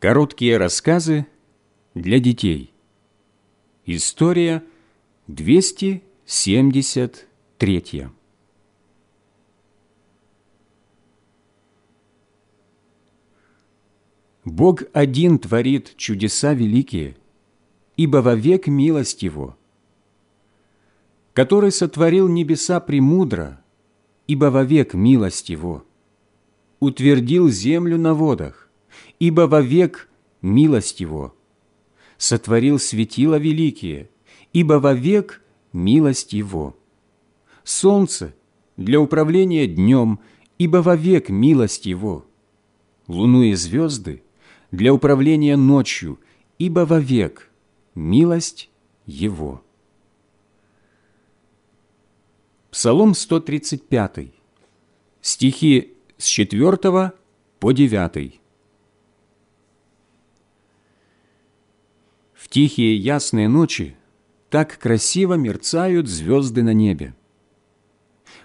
Короткие рассказы для детей. История 273. Бог один творит чудеса великие, ибо вовек милость Его, который сотворил небеса премудро, ибо вовек милость Его, утвердил землю на водах, ибо вовек милость Его. Сотворил светила великие, ибо вовек милость Его. Солнце для управления днем, ибо вовек милость Его. Луну и звезды для управления ночью, ибо вовек милость Его. Псалом 135, стихи с 4 по 9. В тихие ясные ночи так красиво мерцают звезды на небе.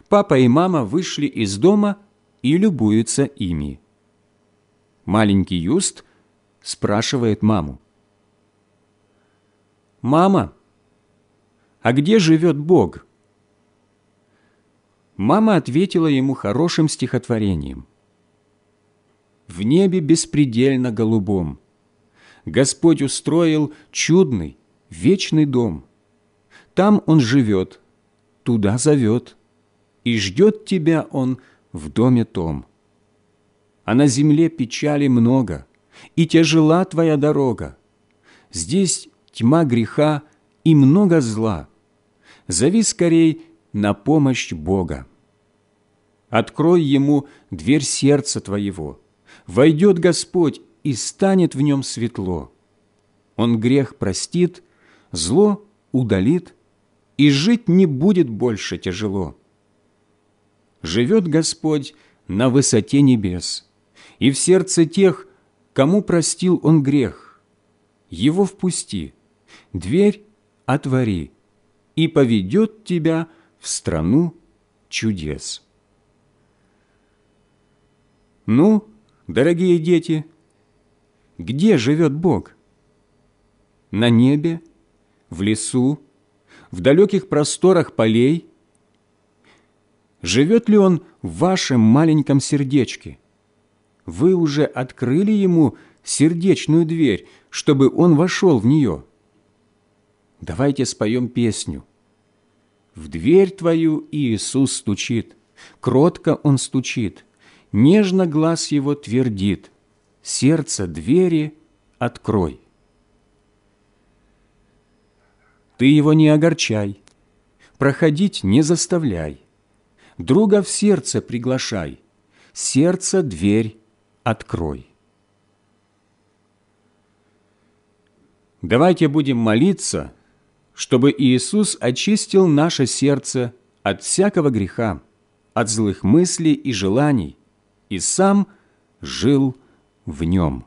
Папа и мама вышли из дома и любуются ими. Маленький Юст спрашивает маму. «Мама, а где живет Бог?» Мама ответила ему хорошим стихотворением. «В небе беспредельно голубом, Господь устроил чудный, вечный дом. Там Он живет, туда зовет, и ждет тебя Он в доме том. А на земле печали много, и тяжела твоя дорога. Здесь тьма греха и много зла. Зови скорей на помощь Бога. Открой Ему дверь сердца твоего. Войдет Господь и станет в нем светло. Он грех простит, зло удалит, и жить не будет больше тяжело. Живет Господь на высоте небес, и в сердце тех, кому простил Он грех. Его впусти, дверь отвори, и поведет тебя в страну чудес. Ну, дорогие дети, где живет Бог? На небе, в лесу, в далеких просторах полей? Живет ли Он в вашем маленьком сердечке? Вы уже открыли Ему сердечную дверь, чтобы Он вошел в нее? Давайте споем песню. В дверь твою Иисус стучит, кротко Он стучит, нежно глаз Его твердит сердце двери открой. Ты его не огорчай, проходить не заставляй, друга в сердце приглашай, сердце дверь открой. Давайте будем молиться, чтобы Иисус очистил наше сердце от всякого греха, от злых мыслей и желаний, и сам жил в нем.